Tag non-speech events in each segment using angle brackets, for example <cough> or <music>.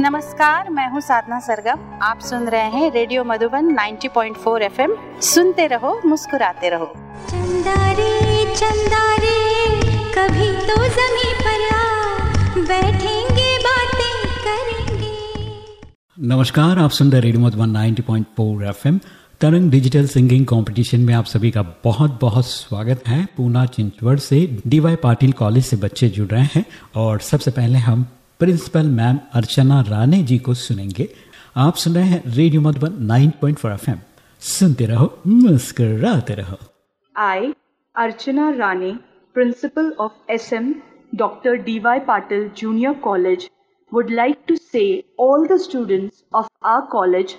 नमस्कार मैं हूँ साधना सरगम। आप सुन रहे हैं रेडियो मधुबन 90.4 एफएम। सुनते रहो मुस्कुराते रहो। चंदा रे चंदा रे कभी तो जमी पर आ बैठेंगे बातें करेंगे। नमस्कार आप सुन रहे radio Madhuban 90.4 FM. Tarang digital singing competition में आप सभी का बहुत बहुत स्वागत है। पूना चिंचवड़ से डीवाई पाटिल कॉलेज से बच्चे जुड़ रहे हैं और सबसे पहले हम प्रिंसिपल मैम अर्चना राणे जी को सुनेंगे। आप सुन रहे हैं रेडियो मधुबन 9.4 पॉइंट सुनते रहो, मुस्कराते रहो। I, Archana Rane, principal of SM, doctor DY Patil junior college, would like to say all the students of our college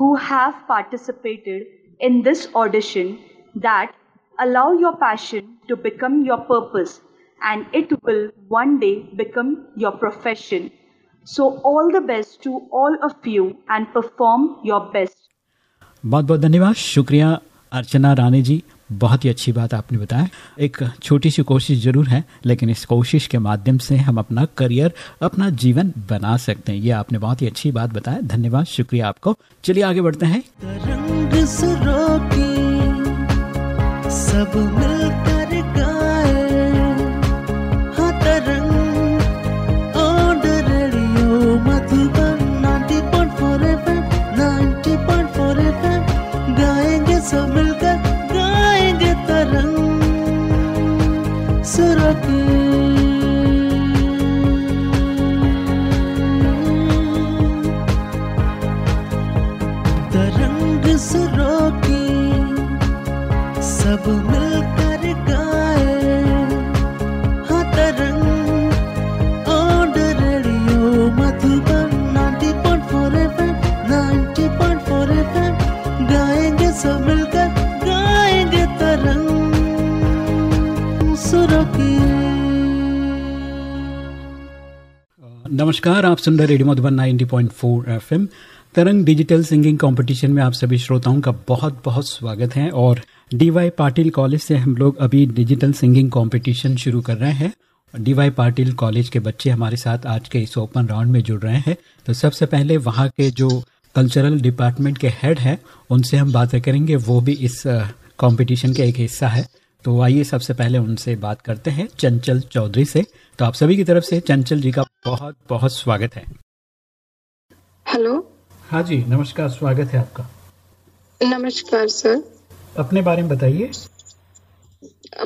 who have participated in this audition that allow your passion to become your purpose and it will one day become your profession. So, all the best to all of you and perform your best. बहुत बहुत धन्यवाद। शुक्रिया अर्चना रानी जी। बहुत ही अच्छी बात आपने बताया। एक छोटी सी कोशिश ज़रूर है लेकिन इस कोशिश के माध्यम से हम अपना करियर अपना जीवन बना सकते हैं। ये आपने बहुत ही अच्छी बात बताया। धन्यवाद। शुक्रिया आपको। चलिए आगे बढ़ते हैं। तरंग सब मिलकर सब मिलकर नमस्कार, आप सुन रहे radio Madhuban 90.4 FM. Tarang digital singing competition में आप सभी श्रोताओं का बहुत बहुत स्वागत है और डीवाई पाटिल कॉलेज से हम लोग अभी डिजिटल सिंगिंग कंपटीशन शुरू कर रहे हैं। डीवाई पाटिल कॉलेज के बच्चे हमारे साथ आज के इस ओपन राउंड में जुड़ रहे हैं। तो सबसे पहले वहाँ के जो कल्चरल डिपार्टमेंट के हेड हैं, उनसे हम बातें करेंगे। वो भी इस कंपटीशन का एक हिस्सा है। तो आइए सबसे पहले उनसे बात करते हैं चंचल चौधरी से। तो आप सभी की तरफ़ से चंचल जी का बहुत बहुत स्वागत है। हेलो। हाँ जी नमस्कार स्वागत है आपका। नमस्कार सर। अपने बारे में बताइए।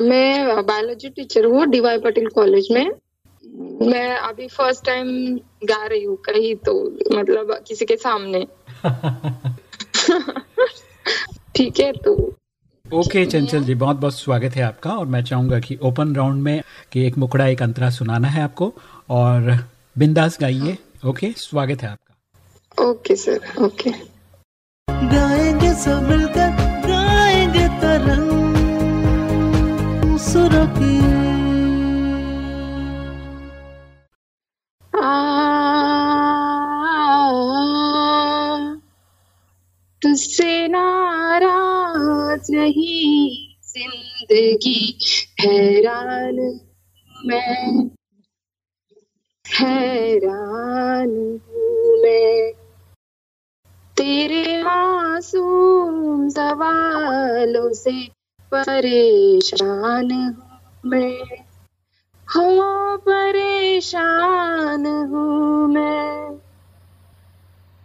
मैं बायोलॉजी टीचर हूँ डीवाई पटेल कॉलेज में। मैं अभी फ़र्स्ट टाइम गा रही हूँ कहीं तो मतलब किसी के सामने। <laughs> <laughs> ठीक है तो ओके चंचल जी बहुत बहुत स्वागत है आपका और मैं चाहूँगा कि ओपन राउंड में कि एक मुकड़ा एक अंतरा सुनाना है आपको और बिंदास गाइए ओके स्वागत है आपका। Okay sir okay. गाएँगे सब मिलकर गाएँगे तरंग सुरों की तुझसे नाराज़ नहीं ज़िंदगी हैरान मैं, हैरान हूँ मैं। तेरे मासूम सवालों से परेशान हूँ मैं। हो परेशान हूँ मैं।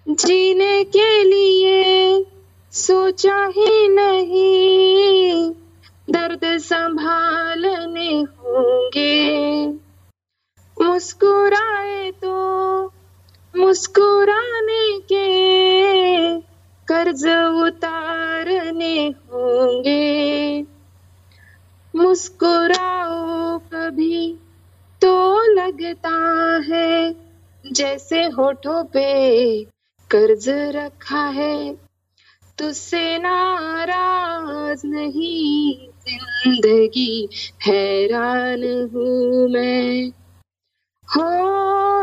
जीने के लिए सोचा ही नहीं, दर्द संभालने होंगे। मुस्कुराए तो मुस्कुराने के कर्ज उतारने होंगे। मुस्कुराओ कभी तो लगता है, जैसे होठों पे कर्ज रखा है। तुझसे नाराज़ नहीं ज़िंदगी हैरान हूँ मैं। हो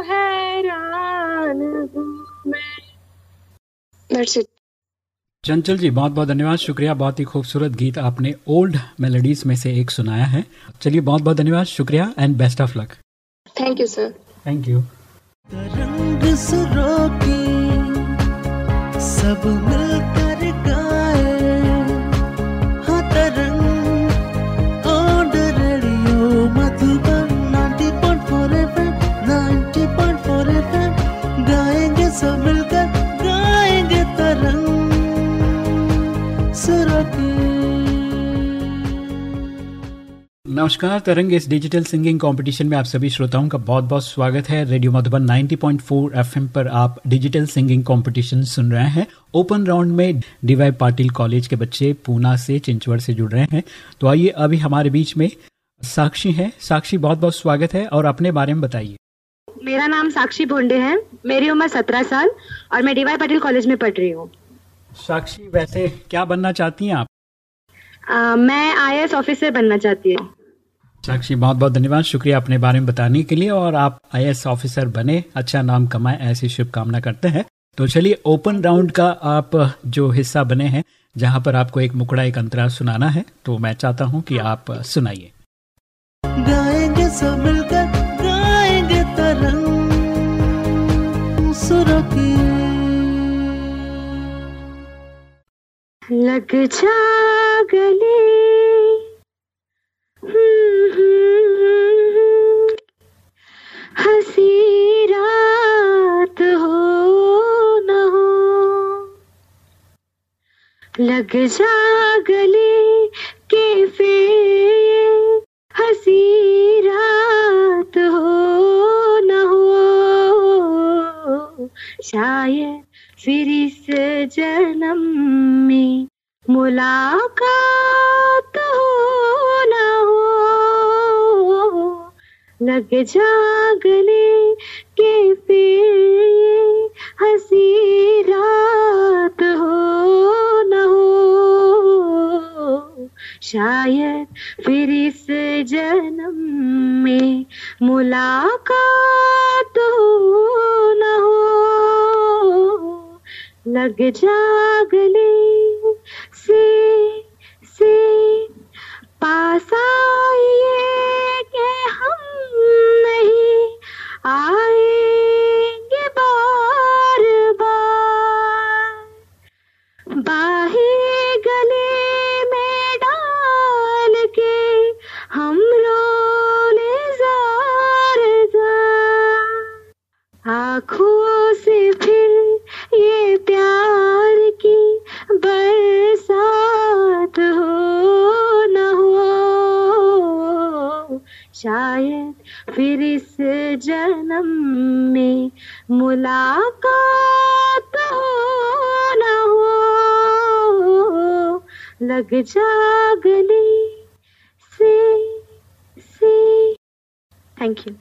हैरान हूँ मैं। चंचल जी बहुत बहुत धन्यवाद। शुक्रिया बहुत ही खूबसूरत गीत आपने ओल्ड मेलोडीज में से एक सुनाया है। चलिए बहुत बहुत धन्यवाद शुक्रिया and best of luck thank you sir thank you Tarang सुरों की सब मिलकर सब मिलकर गाएँगे तरंग नमस्कार, तरंग इस डिजिटल सिंगिंग कंपटीशन में आप सभी श्रोताओं का बहुत बहुत स्वागत है। रेडियो मधुबन 90.4 एफएम पर आप डिजिटल सिंगिंग कंपटीशन सुन रहे हैं। ओपन राउंड में डीवाई पाटिल कॉलेज के बच्चे पूना से चिंचवड़ से जुड़ रहे हैं। तो आइए, अभी हमारे बीच में साक्षी है। साक्षी बहुत बहुत स्वागत है और अपने बारे में बताइए। मेरा नाम साक्षी भोंडे है। मेरी उम्र सत्रह साल और मैं डीवाई पटेल कॉलेज में पढ़ रही हूँ। साक्षी वैसे क्या बनना चाहती हैं आप? अ, मैं आई ऑफिसर बनना चाहती हूँ। साक्षी बहुत बहुत धन्यवाद। शुक्रिया अपने बारे में बताने के लिए और आप आई ऑफिसर बने। अच्छा नाम कमाए ऐसी शुभकामना करते हैं। तो चलिए ओपन राउंड का आप जो हिस्सा बने हैं जहाँ पर आपको एक मुकड़ा एक अंतरा सुनाना है तो मैं चाहता हूँ कि आप सुनाइए। सुरों लग जा गले हसी रात हो न हो। लग जा गले मुलाकात हो न हो लग जा जन्म में मुलाकात हो न हो। लग जागली से से। थैंक यू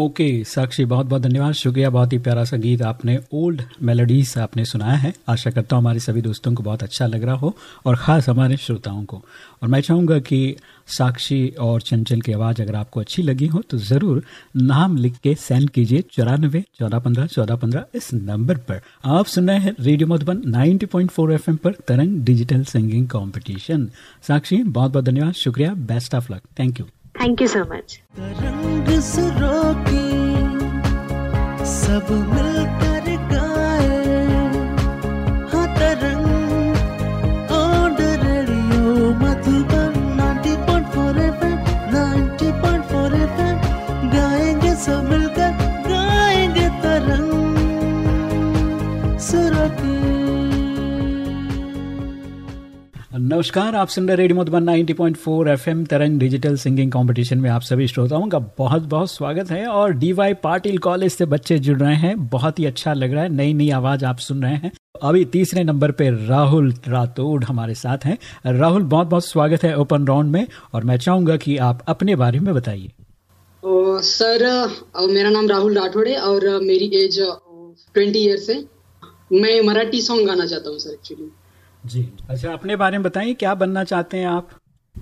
ओके, साक्षी, बहुत बहुत धन्यवाद। शुक्रिया, बहुत ही प्यारा सा गीत आपने, ओल्ड मेलोडीज आपने सुनाया है। आशा करता हूँ हमारे सभी दोस्तों को बहुत अच्छा लग रहा हो, और ख़ास हमारे श्रोताओं को। और मैं चाहूँगा कि साक्षी और चंचल की आवाज़ अगर आपको अच्छी लगी हो तो ज़रूर नाम लिख के सेंड कीजिए चौरानबे चौदह पंद्रह चौदह पंद्रह इस नंबर पर। आप सुन रहे हैं रेडियो मधुबन 90.4 एफएम पर तरंग डिजिटल सिंगिंग कंपटीशन। साक्षी, बहुत बहुत धन्यवाद। शुक्रिया, best of luck. Thank you. Thank you so much Tarang सुरों की सब मिलकर नमस्कार, आप सुन रहे radio Madhuban 90.4 FM Tarang digital singing competition में आप सभी श्रोताओं का बहुत बहुत स्वागत है और डीवाई पाटिल कॉलेज से बच्चे जुड़ रहे हैं। बहुत ही अच्छा लग रहा है नई नई आवाज़ आप सुन रहे हैं। अभी तीसरे नंबर पे राहुल रातोड़ हमारे साथ हैं। राहुल, बहुत बहुत स्वागत है ओपन राउंड में और मैं चाहूँगा कि आप अपने बारे में बताइए। सर मेरा नाम राहुल राठौड़ है और मेरी एज ट्वेंटी ईयर्स है। मैं मराठी सॉन्ग गाना चाहता हूँ, सर एक्चुअली जी। अच्छा अपने बारे में बताइए क्या बनना चाहते हैं आप?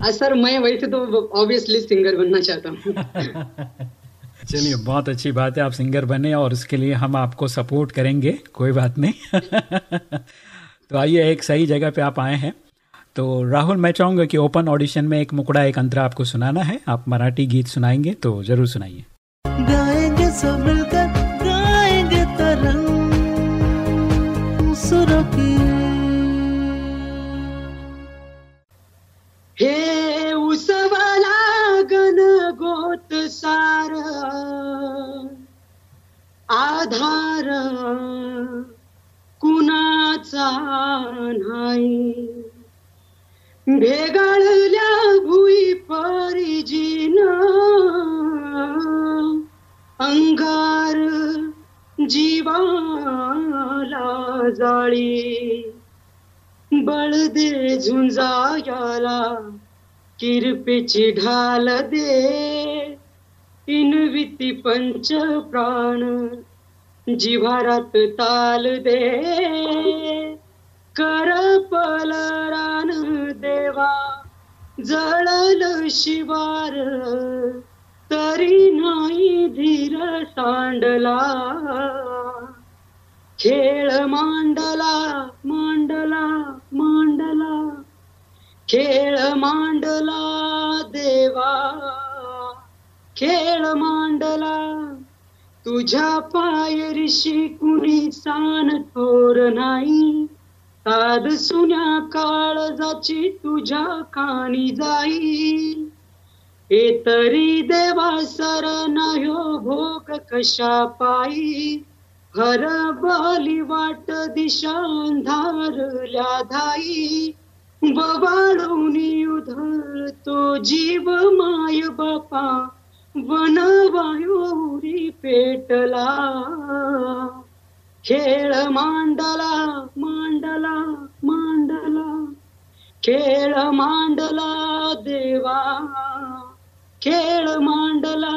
सर मैं वैसे तो ऑब्वियसली सिंगर बनना चाहता हूँ। <laughs> चलिए बहुत अच्छी बात है आप सिंगर बने और उसके लिए हम आपको सपोर्ट करेंगे कोई बात नहीं। <laughs> तो आइए एक सही जगह पे आप आए हैं। तो राहुल मैं चाहूँगा कि ओपन ऑडिशन में एक मुकड़ा एक अंतरा आपको सुनाना है। आप मराठी गीत सुनाएँगे तो ज़रूर सुनाइए। सार आधार कुणाचा नाही. भेगाळल्या भुई परिजीन अंगार जीवाला जाळी. बळ दे झुंजायाला किरपेची ढाल दे. इनविती पंच प्राण जिव्हारात ताल दे. कर पलरान देवा जळल शिवार तरी नाही धीर सांडला. खेळ मांडला मांडला मांडला खेळ मांडला देवा. खेळ मांडला. तुझ्या पायरीशी कुणी सान थोर नाही. साध सुन्या काळजाची तुझ्या कानी जाई हे तरी देवा सर नयो भोग कशा पायी? हर बाली वाट दिशा अंधारल्या धाई बवाळूनी उधळतो जीव माय बापा वन वायुरी पेटला, खेळ मांडला मांडला मांडला, खेळ मांडला देवा, खेळ मांडला.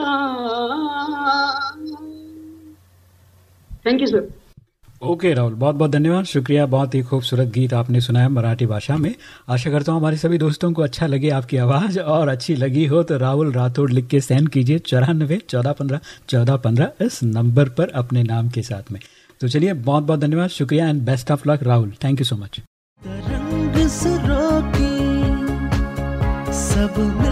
Thank you sir okay, Rahul बहुत बहुत धन्यवाद। शुक्रिया, बहुत ही खूबसूरत गीत आपने सुनाया मराठी भाषा में। आशा करता हूँ हमारे सभी दोस्तों को अच्छा लगे आपकी आवाज़, और अच्छी लगी हो तो राहुल राठौड़ लिख के सेंड कीजिए चौरानबे, चौदह पंद्रह चौदह पंद्रह इस नंबर पर अपने नाम के साथ में। तो चलिए बहुत बहुत धन्यवाद, शुक्रिया and best of luck Rahul. Thank you so much सब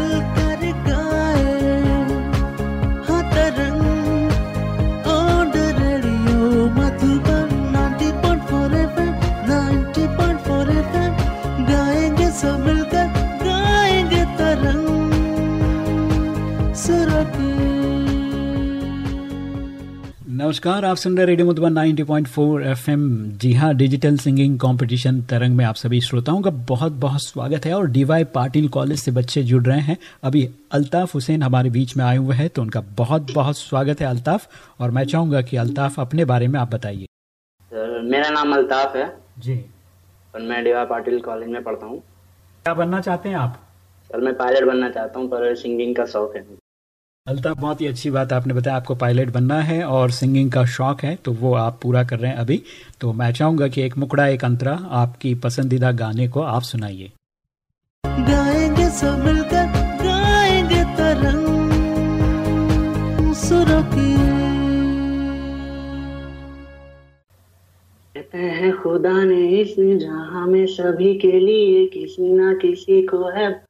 नमस्कार आप सुन रहे रेडियो मधुबन 90.4 एफएम जी हाँ डिजिटल सिंगिंग कंपटीशन तरंग में आप सभी श्रोताओं का बहुत बहुत स्वागत है और डीवाई पाटिल कॉलेज से बच्चे जुड़ रहे हैं। अभी अल्ताफ हुसैन हमारे बीच में आए हुए हैं तो उनका बहुत बहुत स्वागत है अल्ताफ। और मैं चाहूँगा कि अल्ताफ अपने बारे में आप बताइए। सर मेरा नाम अल्ताफ है। जी। और मैं डीवाई पाटिल कॉलेज में पढ़ता हूँ। क्या बनना चाहते हैं आप? सर मैं पायलट बनना चाहता हूँ पर सिंगिंग का शौक है। अल्ताफ बहुत ही अच्छी बात आपने बताया आपको पायलट बनना है और सिंगिंग का शौक है तो वो आप पूरा कर रहे हैं अभी। तो मैं चाहूँगा कि एक मुकड़ा एक अंतरा आपकी पसंदीदा गाने को आप सुनाइए। गाएँगे सब मिलकर गाएँगे तरंग सुरों की कहते हैं खुदा ने इस जहाँ में सभी के लिए किसी ना किसी को है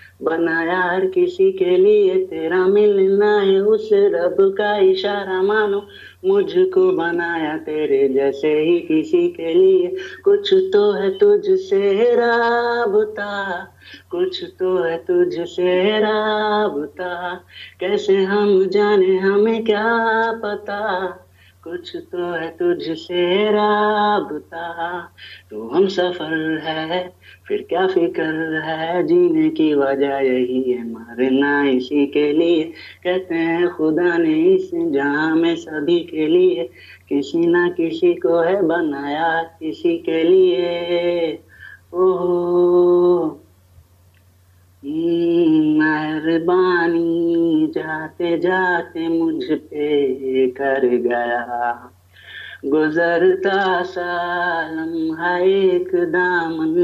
बनाया हर किसी के लिए, तेरा मिलना है उस रब का इशारा। मानो मुझको बनाया तेरे जैसे ही किसी के लिए। कुछ तो है तुझसे राबता, कुछ तो है तुझसे राबता। कैसे हम जाने, हमें क्या पता? कुछ तो है तुझसे राबता। तू हम सफ़र है फिर क्या फ़िक्र है? जीने की वजह यही है, मरना इसी के लिए। कहते हैं, खुदा ने इस जहाँ में सभी के लिए किसी ना किसी को है बनाया, किसी के लिए। ओह, मेहरबानी, जाते जाते मुझ पे कर गया। गुजरता सालम एक दामन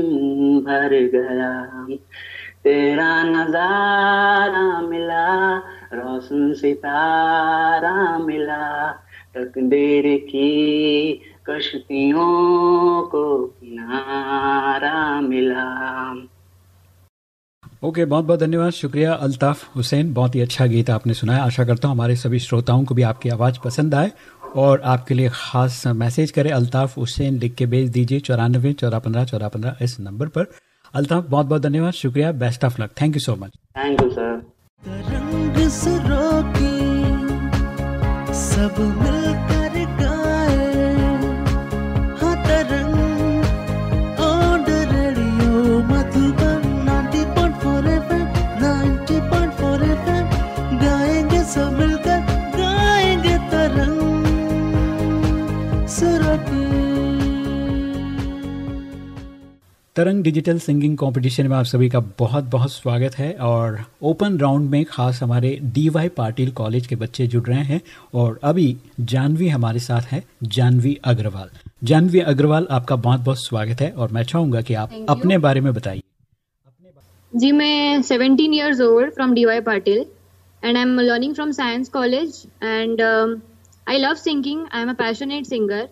भर गया। तेरा नज़ारा मिला रोशन सितारा मिला। तकदीर की कश्तियों को किनारा मिला। ओके okay, बहुत बहुत धन्यवाद। शुक्रिया अल्ताफ हुसैन। बहुत ही अच्छा गीत आपने सुनाया। आशा करता हूँ हमारे सभी श्रोताओं को भी आपकी आवाज़ पसंद आए। और आपके लिए खास मैसेज करें। अल्ताफ हुसैन लिख के भेज दीजिए चौरानबे चौरा पंद्रह चौरा पंद्रह इस नंबर पर। अल्ताफ बहुत बहुत धन्यवाद शुक्रिया best of luck thank you so much thank you sir Tarang सुरों की सब तरंग डिजिटल सिंगिंग कंपटीशन में आप सभी का बहुत बहुत स्वागत है और ओपन राउंड में खास हमारे डीवाई पाटिल कॉलेज के बच्चे जुड़ रहे हैं और अभी जानवी हमारे साथ है जानवी अग्रवाल। जानवी अग्रवाल आपका बहुत बहुत स्वागत है और मैं चाहूँगा कि आप अपने बारे में बताइए। जी मैं seventeen years old from DY Patil and I am learning from science college and I love singing I am a passionate singer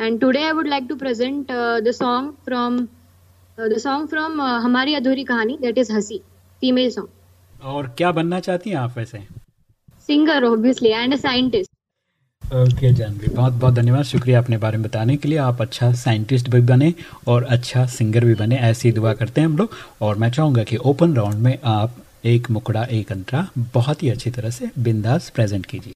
and today I would like to present the song from the song from uh, हमारी अधूरी कहानी that is हँसी female song. और क्या बनना चाहती हैं आप वैसे? Singer obviously and a scientist. Okay Janvi बहुत बहुत धन्यवाद। शुक्रिया अपने बारे में बताने के लिए। आप अच्छा साइंटिस्ट भी बने और अच्छा सिंगर भी बने ऐसी दुआ करते हैं हम लोग। और मैं चाहूँगा कि ओपन राउंड में आप एक मुकड़ा एक अंतरा बहुत ही अच्छी तरह से बिंदास प्रेजेंट कीजिए।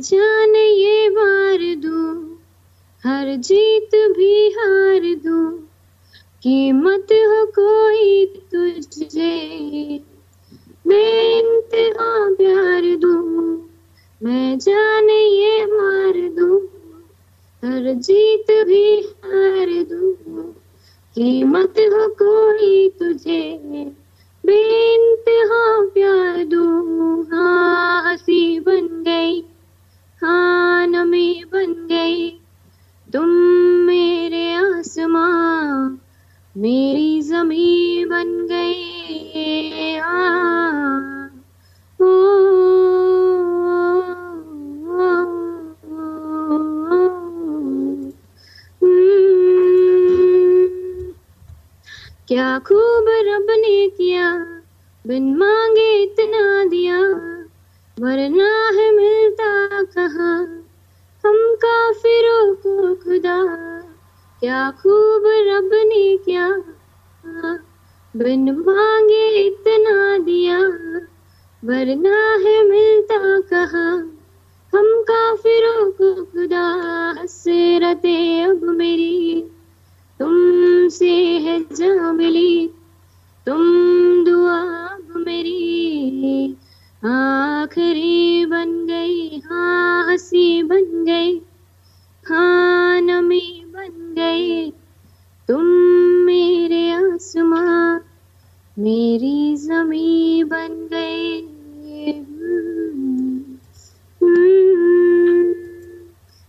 जाने ये वार दूँ, हर जीत भी हार दूँ। कीमत हो कोई तुझे मैं इंतहा प्यार दूँ। मैं जान ये मार दूँ, हर जीत भी हार दूँ। कीमत हो कोई तुझे बेइंतहा प्यार दूँ। हाँ हँसी बन गई हाँ में बन गई तुम मेरे आसमां मेरी जमी बन गई हाँ हम्म। क्या खूब रब ने किया बिन मांगे इतना दिया वरना है मिलता कहाँ, हम काफिरों को खुदा, क्या खूब रब ने क्या बिन मांगे इतना दिया, वरना है मिलता कहा, हम काफिरों को खुदा, हसरते अब मेरी, तुमसे है जा मिली, तुम दुआ अब मेरी। आखिरी बन गई हाँ हँसी बन गई हाँ नमी बन गई। तुम मेरे आसमां, मेरी जमी बन गई।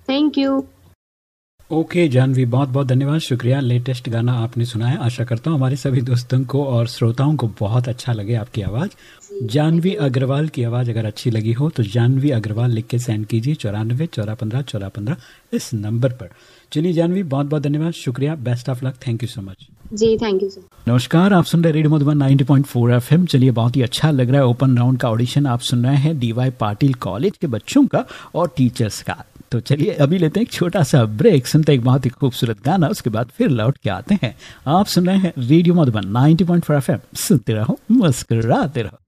थैंक यू ओके जानवी बहुत बहुत धन्यवाद। शुक्रिया लेटेस्ट गाना आपने सुना है। आशा करता हूँ हमारे सभी दोस्तों को और श्रोताओं को बहुत अच्छा लगे आपकी आवाज़। जानवी अग्रवाल की आवाज़ अगर अच्छी लगी हो तो जानवी अग्रवाल लिख के सेंड कीजिए। चौरानवे चौरा पंद्रह चौरा पंद्रह इस नंबर पर। चलिए जानवी बहुत बहुत धन्यवाद। शुक्रिया best of luck thank you so much ji thank you sir नमस्कार आप सुन रहे रेडियो मधुबन 90.4 एफएम। चलिए बहुत ही अच्छा लग रहा है। ओपन राउंड का ऑडिशन आप सुन रहे हैं। डीवाई पाटिल कॉलेज के बच्चों का और टीचर्स का। तो चलिए, अभी लेते हैं एक छोटा सा ब्रेक सुनते हैं एक बहुत ही खूबसूरत गाना, उसके बाद फिर लौट के आते हैं। आप सुन रहे हैं रेडियो मधुबन 90.4 एफएम। सुनते रहो, मुस्कुराते रहो।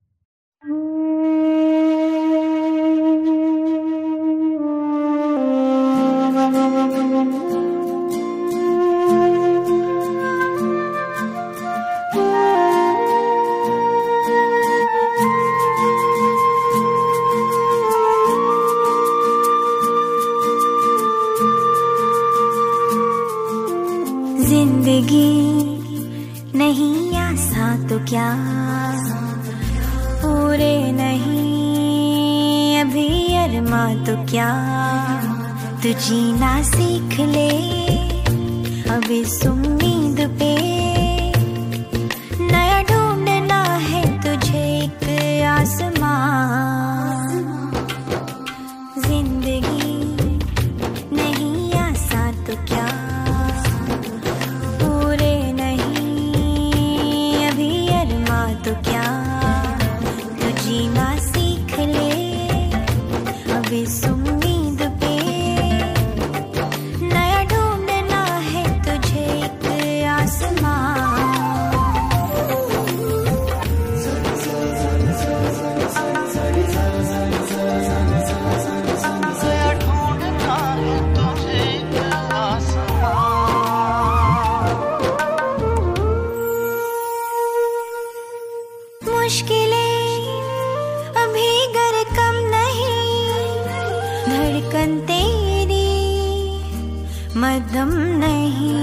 मुश्किलें अभी गर कम नहीं। धड़कन तेरी मदम नहीं।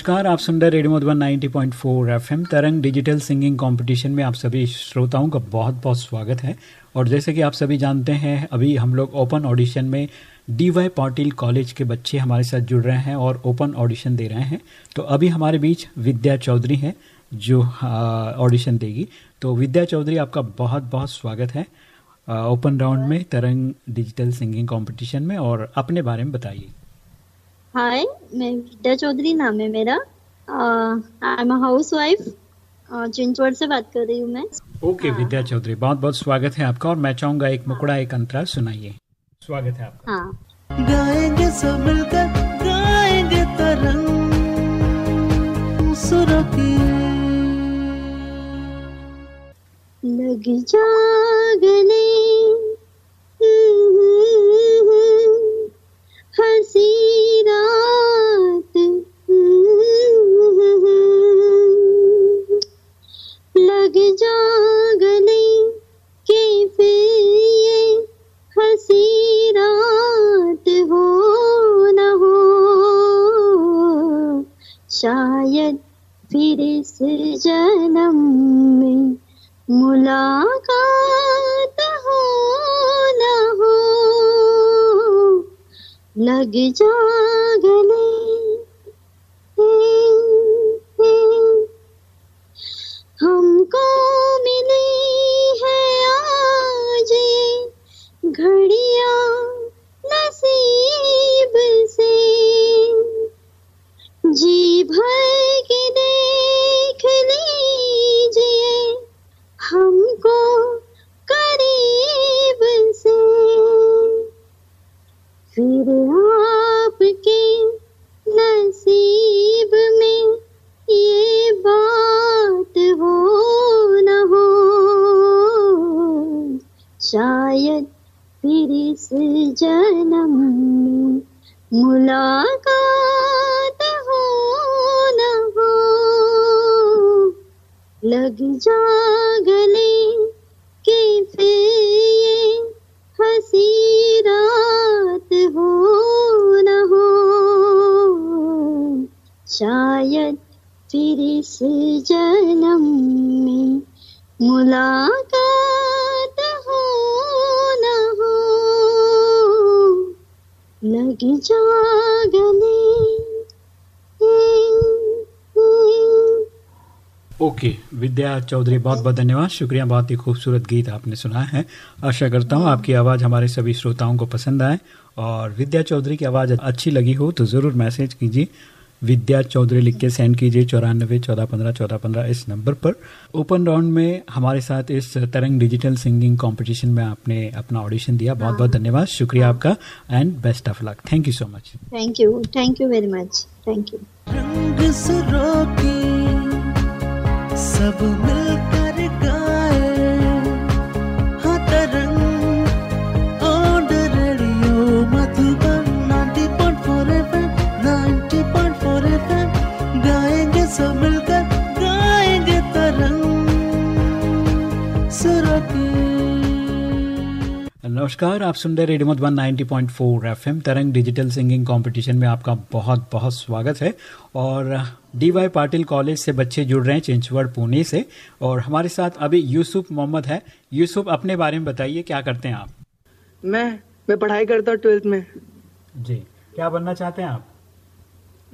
नमस्कार, आप सुन रहे radio Madhuban 90.4 FM, Tarang digital singing competition में आप सभी श्रोताओं का बहुत बहुत स्वागत है। और जैसे कि आप सभी जानते हैं, अभी हम लोग ओपन ऑडिशन में डी वाई पाटिल कॉलेज के बच्चे हमारे साथ जुड़ रहे हैं और ओपन ऑडिशन दे रहे हैं। तो अभी हमारे बीच विद्या चौधरी हैं, जो ऑडिशन देगी। तो विद्या चौधरी, आपका बहुत बहुत स्वागत है ओपन राउंड में तरंग डिजिटल सिंगिंग कॉम्पिटिशन में। और अपने बारे में बताइए। हाय मैं विद्या चौधरी नाम है मेरा। I am housewife Chinchwad से बात कर रही हूँ मैं। ओके विद्या चौधरी बहुत बहुत स्वागत है आपका और मैं चाहूँगा एक मुकड़ा एक अंतरा सुनाइए। स्वागत है आपका। हाँ। गाएँगे सब मिलकर गाएँगे तरंग सुरों की लग जा शायद फिर इस जन्म में मुलाकात हो न हो लग जा गले विद्या चौधरी बहुत बहुत धन्यवाद। शुक्रिया बहुत ही खूबसूरत गीत आपने सुना है। आशा करता हूँ आपकी आवाज़ हमारे सभी श्रोताओं को पसंद आए और विद्या चौधरी की आवाज़ अच्छी लगी हो तो ज़रूर मैसेज कीजिए। विद्या चौधरी लिख के सेंड कीजिए चौरानबे चौदह पंद्रह चौदह पंद्रह इस नंबर पर। ओपन राउंड में हमारे साथ इस तरंग डिजिटल सिंगिंग कंपटीशन में आपने अपना ऑडिशन दिया। बहुत बहुत धन्यवाद। शुक्रिया आपका। And best of luck thank you so much thank you thank you very much thank you सब मिलकर नमस्कार आप सुन रहे radio Madhuban 90.4 FM Tarang digital singing competition में आपका बहुत बहुत स्वागत है। और डी वाई पाटिल कॉलेज से बच्चे जुड़ रहे हैं चिंचवड़ पुणे से। और हमारे साथ अभी यूसुफ मोहम्मद है। यूसुफ अपने बारे में बताइए क्या करते हैं आप? मैं मैं पढ़ाई करता हूँ ट्वेल्थ में। जी क्या बनना चाहते हैं आप?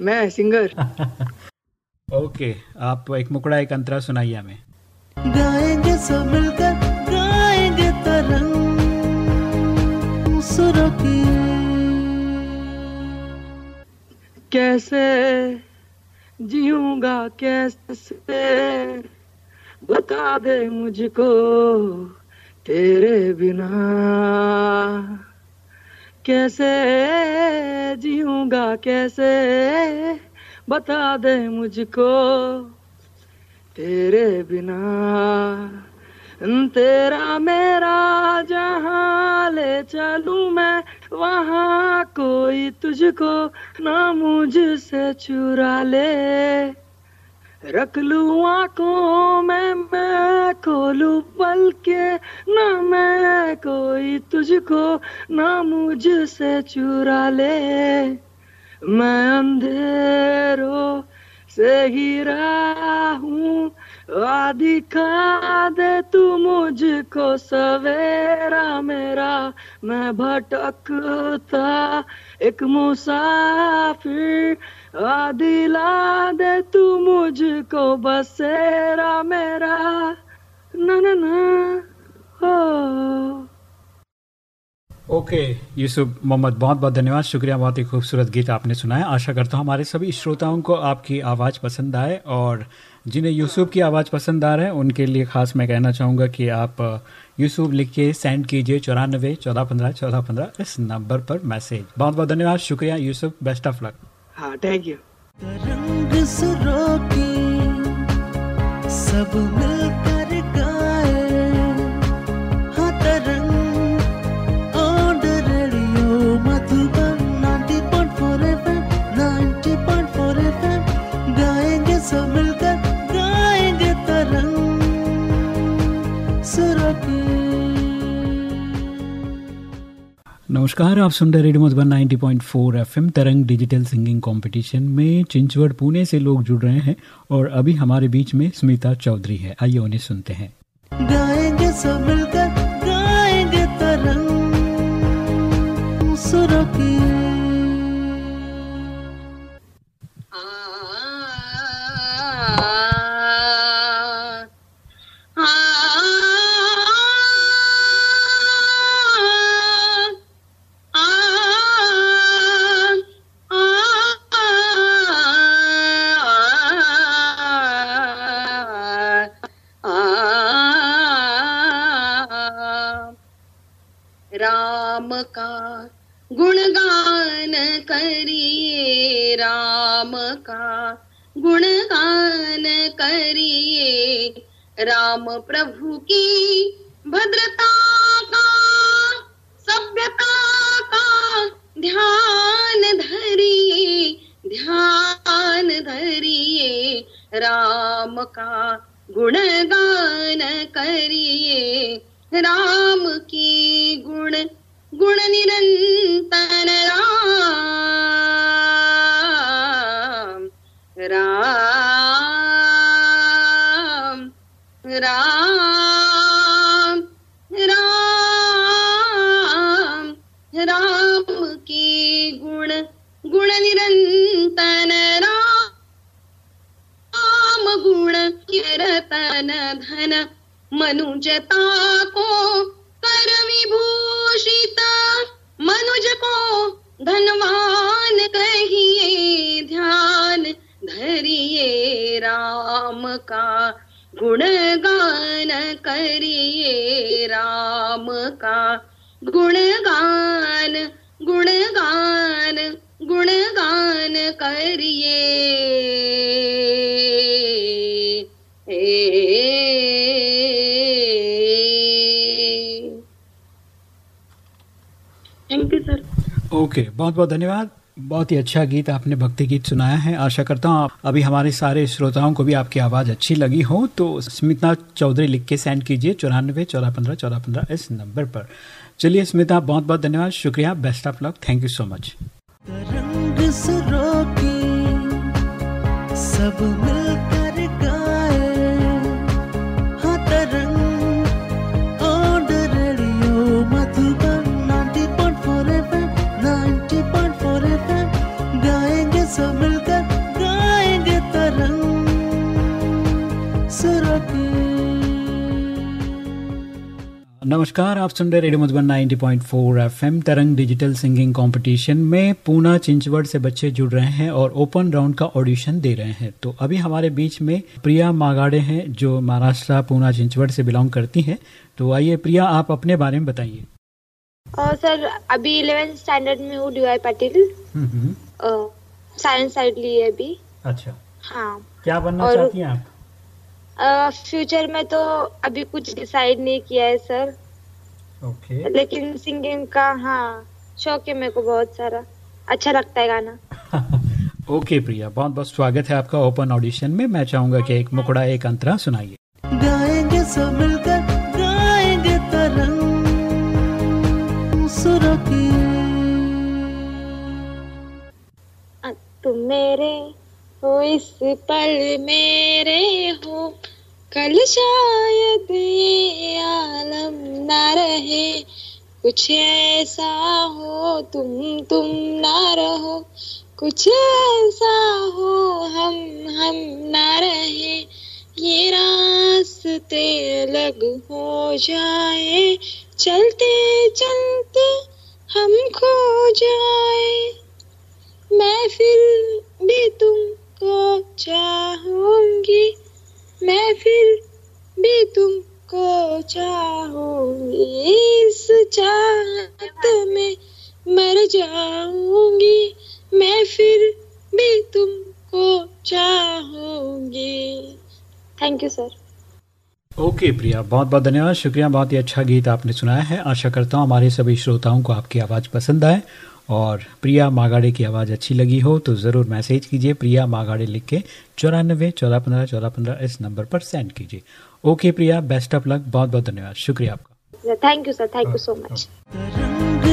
मैं सिंगर। <laughs> ओके आप एक मुकड़ा एक अंतरा सुनाइए हमें। गाएँगे सब मिलकर। कैसे जीऊँगा, कैसे? बता दे मुझको तेरे बिना। कैसे जीऊँगा, कैसे? बता दे मुझको तेरे बिना। तेरा मेरा जहाँ ले चलूँ मैं वहाँ कोई तुझको ना मुझसे चुरा ले। रख लू आँखों में, मैं खोलूं पल के। ना मैं कोई तुझको ना मुझसे चुरा ले। मैं अंधेरों से ही रहा हूँ दिखा दे तू मुझको सवेरा मेरा, मैं भटकता एक मुसाफिर। दिला दे तू मुझको बसेरा मेरा, ना ना ना, हो। ओके, यूसुफ, मोहम्मद, बहुत बहुत धन्यवाद। शुक्रिया, बहुत ही खूबसूरत गीत आपने सुनाया। आशा करता हूँ हमारे सभी श्रोताओं को आपकी आवाज़ पसंद आए और जिन्हें यूसुफ की आवाज़ पसंद आ रहा है उनके लिए खास मैं कहना चाहूँगा कि आप यूसुफ लिख के सेंड कीजिए चौरानबे चौदह पंद्रह चौदह पंद्रह इस नंबर पर मैसेज। बहुत बहुत धन्यवाद शुक्रिया यूसुफ बेस्ट ऑफ़ लक हाँ थैंक यू तरंग सुरों की सब मिलकर गाए। हाँ तरंग नमस्कार आप सुन रहे radio Madhuban 90.4 FM Tarang digital singing competition में चिंचवड़ पुणे से लोग जुड़ रहे हैं और अभी हमारे बीच में स्मिता चौधरी है। आइए उन्हें सुनते हैं। गाएँगे सब राम प्रभु की भद्रता का, सभ्यता का ध्यान धरिए ध्यान धरिए, राम का गुणगान करिए। राम की गुण गुण निरंतर राम गुण गुण निरंतर राम गुण कीर्तन धन मनुजता को कर विभूषित मनुज को धनवान कहिए ध्यान, धरिए राम का गुणगान करिए राम का गुणगान गुणगान गुणगान करिए। थैंक यू सर ओके बहुत बहुत धन्यवाद। बहुत ही अच्छा गीत आपने भक्ति गीत सुनाया है। आशा करता हूँ अभी हमारे सारे श्रोताओं को भी आपकी आवाज़ अच्छी लगी हो तो स्मिता चौधरी लिख के सेंड कीजिए चौरानवे चौदह पंद्रह चौदह पंद्रह इस नंबर पर। चलिए स्मिता बहुत बहुत धन्यवाद। शुक्रिया best of luck thank you so much सब मिलकर नमस्कार आप सुन रहे radio Madhuban 90.4 FM Tarang digital singing competition में पूना चिंचवड़ से बच्चे जुड़ रहे हैं और ओपन राउंड का ऑडिशन दे रहे हैं। तो अभी हमारे बीच में प्रिया मागाड़े हैं जो महाराष्ट्र पूना चिंचवड़ से बिलोंग करती हैं। तो आइए प्रिया आप अपने बारे में बताइए। और सर अभी इलेवेंथ स्टैंडर्ड में हूँ डीवाई पाटिल। हम्म, साइंस साइड ली है अभी। अच्छा। हाँ। क्या बनना और- चाहती हैं आप? फ्यूचर में तो अभी कुछ डिसाइड नहीं किया है सर ओके okay. लेकिन सिंगिंग का हाँ शौक है मेरे को बहुत सारा। अच्छा लगता है गाना। ओके <laughs> okay, प्रिया बहुत बहुत स्वागत है आपका ओपन ऑडिशन में। मैं चाहूँगा कि एक मुकड़ा एक अंतरा सुनाइए। गाएँगे सब मिलकर गाएँगे तरंग सुरों तुम मेरे हो इस पल मेरे हो कल शायद ये आलम ना रहे। कुछ ऐसा हो, तुम तुम ना रहो। कुछ ऐसा हो, हम हम ना रहे। ये रास्ते लग हो जाए। चलते चलते हम खो जाए। मैं फिर भी तुमको चाहूँगी। मैं फिर भी तुमको चाहूँगी। इस चाहत में मर जाऊँगी। मैं फिर भी तुमको चाहूँगी। Thank you sir okay okay, Priya बहुत बहुत धन्यवाद। शुक्रिया बहुत ही अच्छा गीत आपने सुनाया है। आशा करता हूँ हमारे सभी श्रोताओं को आपकी आवाज़ पसंद आए। और प्रिया मागाड़े की आवाज़ अच्छी लगी हो तो ज़रूर मैसेज कीजिए प्रिया मागाड़े लिख के चौरानबे चौदह पंद्रह चौदह पंद्रह इस नंबर पर सेंड कीजिए। Okay Priya best of luck बहुत बहुत धन्यवाद शुक्रिया आपका। Thank you sir thank you so much रंग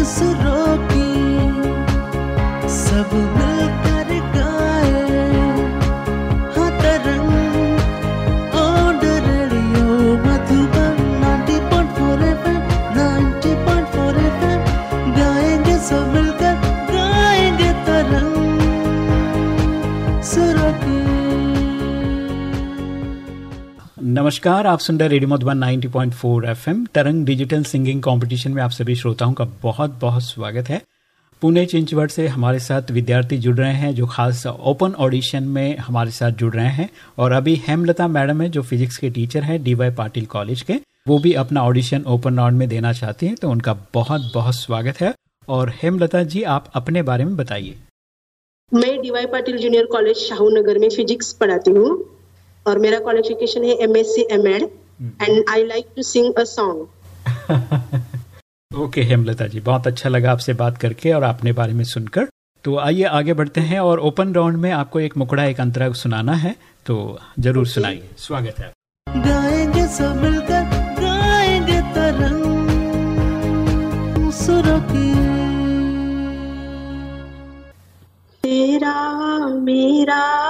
सब मिलकर नमस्कार, आप सुन रहे radio Madhuban 90.4 FM, Tarang digital singing competition में आप सभी श्रोताओं का बहुत बहुत स्वागत है। पुणे चिंचवड़ से हमारे साथ विद्यार्थी जुड़ रहे हैं, जो खास ओपन ऑडिशन में हमारे साथ जुड़ रहे हैं, और अभी हेमलता मैडम है, जो फिजिक्स के टीचर हैं डीवाई पाटिल कॉलेज के। वो भी अपना ऑडिशन ओपन राउंड में देना चाहती हैं तो उनका बहुत बहुत स्वागत है। और हेमलता जी, आप अपने बारे में बताइए। मैं DY Patil junior college Shahu Nagar में फिजिक्स पढ़ाती हूँ। और मेरा क्वालिफिकेशन है M S C M Ed and I like to sing a song okay Hemlata ji बहुत अच्छा लगा आपसे बात करके और अपने बारे में सुनकर। तो आइए आगे बढ़ते हैं और ओपन राउंड में आपको एक मुकड़ा एक अंतरा सुनाना है तो ज़रूर okay. सुनाइए। स्वागत है गाएँगे सब मिलकर गाएँगे तरंग सुरों की तेरा मेरा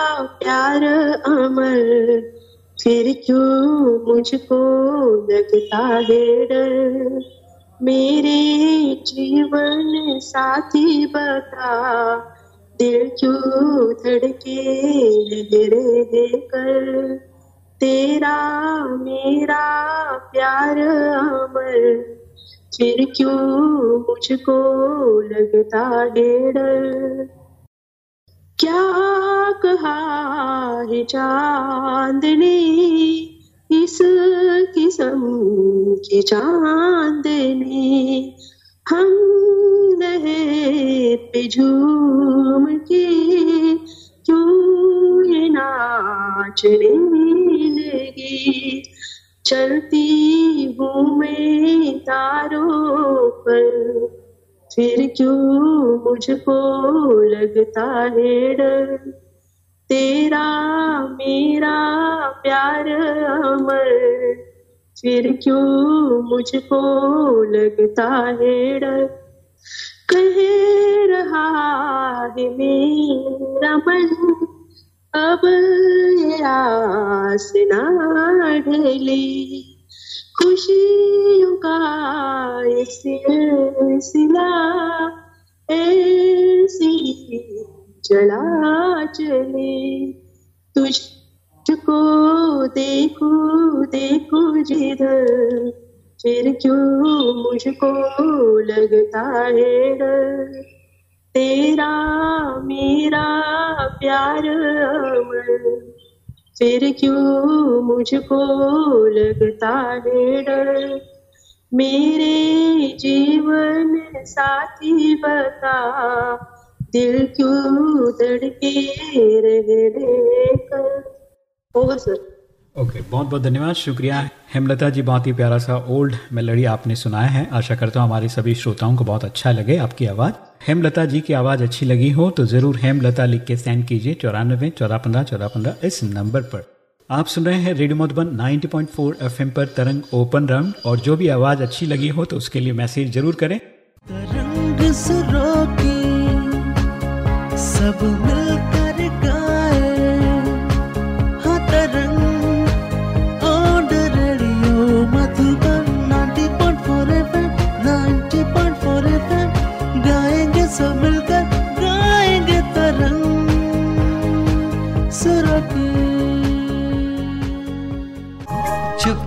प्यार अमर, फिर क्यों मुझको लगता है डर? मेरे जीवन साथी बता, दिल क्यों धड़के रह कर तेरा, मेरा प्यार अमर, फिर क्यों मुझको लगता है डर? क्या कहा है चाँद ने इस किस्म की चाँद ने हम लहर पे झूम के क्यों ये नाचने लगी चलती हूँ मैं तारों पर फिर क्यों मुझको लगता है डर? तेरा, मेरा प्यार अमर। फिर क्यों मुझको लगता है डर? कह रहा है मेरा मन, अब ये आस ना ढले। खुशियों का सिलसिला, ऐसी चला चले। तुझको देखो देखो जिधर, फिर क्यों मुझको लगता है डर? तेरा, मेरा प्यार अमर फिर क्यों मुझको लगता है डर? मेरे जीवन साथी बता, दिल क्यों धड़के रह कर ओवर सर ओके okay, बहुत बहुत धन्यवाद। शुक्रिया हेमलता जी बहुत ही प्यारा सा ओल्ड मेलोडी आपने सुनाया है। आशा करता हूँ हमारे सभी श्रोताओं को बहुत अच्छा लगे आपकी आवाज़। हेमलता जी की आवाज़ अच्छी लगी हो तो ज़रूर हेमलता लिख के सेंड कीजिए चौरानबे चौदह पंद्रह चौदह पंद्रह इस नंबर पर। आप सुन रहे हैं रेडियो मधुबन 90.4 एफएम पर तरंग ओपन राउंड। और जो भी आवाज़ अच्छी लगी हो तो उसके लिए मैसेज ज़रूर करें। तरंग सब मिलकर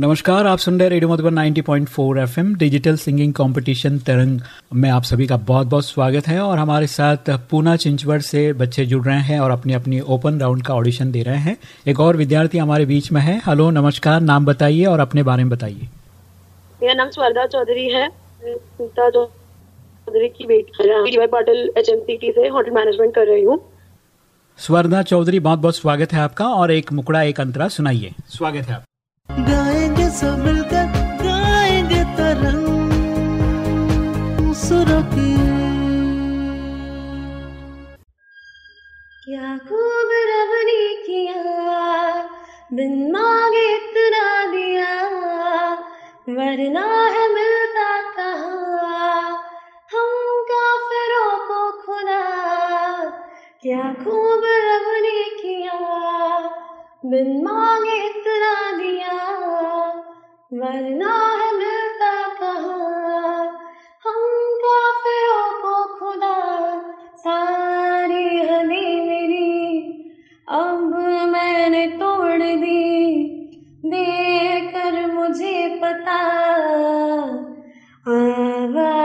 नमस्कार आप सुन रहे हैं radio Madhuban 90.4 FM digital singing competition Tarang में आप सभी का बहुत बहुत स्वागत है और हमारे साथ पूना चिंचवड़ से बच्चे जुड़ रहे हैं और अपनी अपनी ओपन राउंड का ऑडिशन दे रहे हैं। एक और विद्यार्थी हमारे बीच में है। हेलो नमस्कार नाम बताइए और अपने बारे में बताइए। मेरा नाम स्वर्धा चौधरी है। मैं चौधरी की बेटी डीवाई पाटिल एच से होटल मैनेजमेंट कर रही हूँ। स्वर्धा चौधरी बहुत बहुत स्वागत है आपका। और एक मुकड़ा एक अंतरा सुनाइए। स्वागत है आप सब मिलकर गाएँगे तरंग सुरों की क्या खूब रब किया बिन मांगे इतना दिया। वरना है मिलता कहाँ, हम काफिरों को खुदा। क्या खूब रब किया बिन मांगे इतना दिया, वरना है मिलता कहाँ? हम काफिरों को खुदा, सारी हदी मेरी अब मैंने तोड़ दी। देकर मुझे पता आवारगी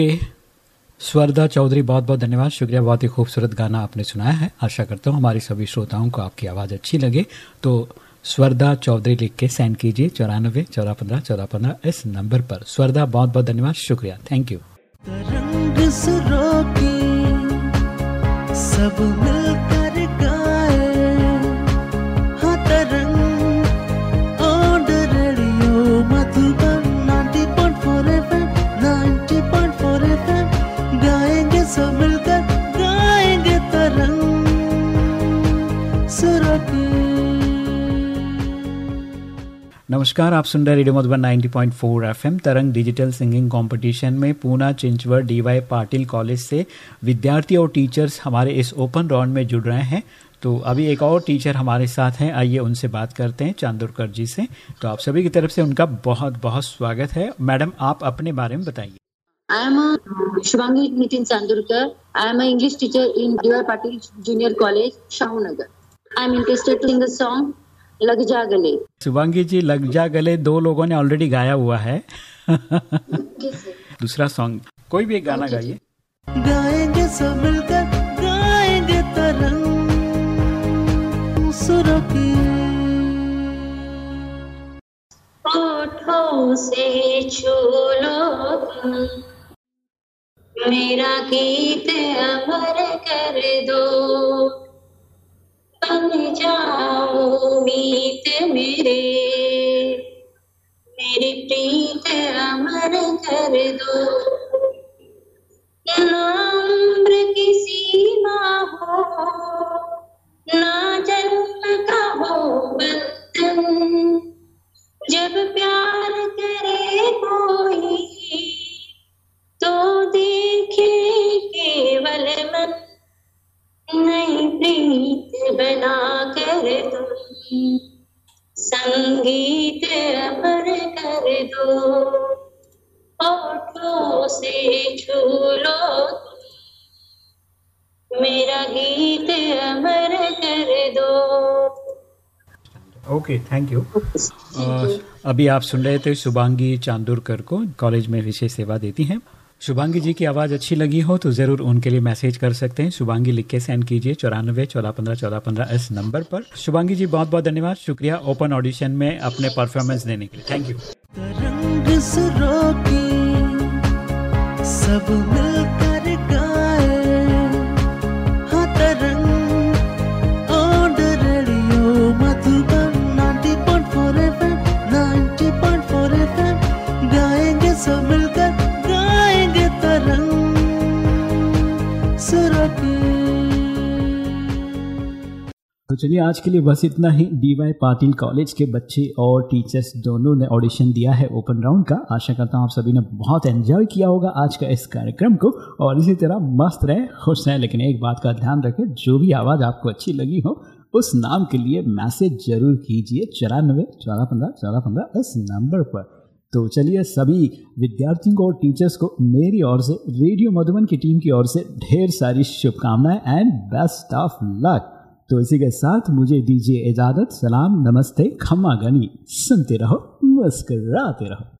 ओके स्वरदा चौधरी, बहुत बहुत धन्यवाद। शुक्रिया, बहुत ही खूबसूरत गाना आपने सुनाया है। आशा करता हूँ हमारे सभी श्रोताओं को आपकी आवाज़ अच्छी लगे। तो स्वर्धा चौधरी लिख के सेंड कीजिए, चौरानबे चौदह पंद्रह चौदह पंद्रह इस नंबर पर। स्वर्धा बहुत बहुत धन्यवाद, शुक्रिया। थैंक यू सब मिलकर नमस्कार आप सुन रहे radio Madhuban 90.4 FM Tarang digital singing competition में पूना चिंचवड़ डीवाई पाटिल कॉलेज से विद्यार्थी और टीचर्स हमारे इस ओपन राउंड में जुड़ रहे हैं तो अभी एक और टीचर हमारे साथ हैं आइए उनसे बात करते हैं चांदुरकर जी से तो आप सभी की तरफ़ से उनका बहुत बहुत स्वागत है मैडम आप अपने बारे में बताइए I am a Shivangi Nitin Sandurkar. I am an English teacher in D.Y. Patil Junior College, Shahunagar. I am interested sing the song Lag जा गले। शुभांगी जी लग जा गले दो लोगों ने ऑलरेडी गाया हुआ है। दूसरा सॉन्ग कोई भी एक गाना गाइए। गाएँगे सब मिलकर गाएँगे तरंग सुरों की होठों से छू लो मेरा गीत अमर कर दो। बन जाओ, मीत मेरे। मेरी प्रीत अमर कर दो। ना उम्र की सीमा हो, ना जन्म का हो बंधन। जब प्यार करे कोई तो देखे केवल मन। नई प्रीत बना कर तुम संगीत अमर कर दो। होठों से छू लो मेरा गीत अमर कर दो। ओके थैंक यू अभी आप सुन रहे थे शुभांगी चांदुरकर को। कॉलेज में विशेष सेवा देती हैं। शुभांगी जी की आवाज़ अच्छी लगी हो तो ज़रूर उनके लिए मैसेज कर सकते हैं। शुभांगी लिख के सेंड कीजिए चौरानबे चौदह पंद्रह चौदह पंद्रह इस नंबर पर। शुभांगी जी बहुत बहुत धन्यवाद। शुक्रिया ओपन ऑडिशन में अपने परफॉर्मेंस देने के लिए। थैंक यू सब मिलकर चलिए, आज के लिए बस इतना ही। डीवाई पाटिल कॉलेज के बच्चे और टीचर्स दोनों ने ऑडिशन दिया है ओपन राउंड का। आशा करता हूँ आप सभी ने बहुत एंजॉय किया होगा आज का इस कार्यक्रम को। और इसी तरह मस्त रहे, खुश रहें। लेकिन एक बात का ध्यान रखें, जो भी आवाज़ आपको अच्छी लगी हो, उस नाम के लिए मैसेज ज़रूर कीजिए चौरानवे, चौदह पंद्रह चौदह पंद्रह, इस नंबर पर। तो चलिए, सभी विद्यार्थियों को और टीचर्स को मेरी ओर से, रेडियो मधुबन की टीम की ओर से ढेर सारी शुभकामनाएँ। एंड बेस्ट ऑफ़ लक तो इसी के साथ मुझे दीजिए इजाज़त, सलाम, नमस्ते खमा गनी। सुनते रहो, मुस्कराते रहो।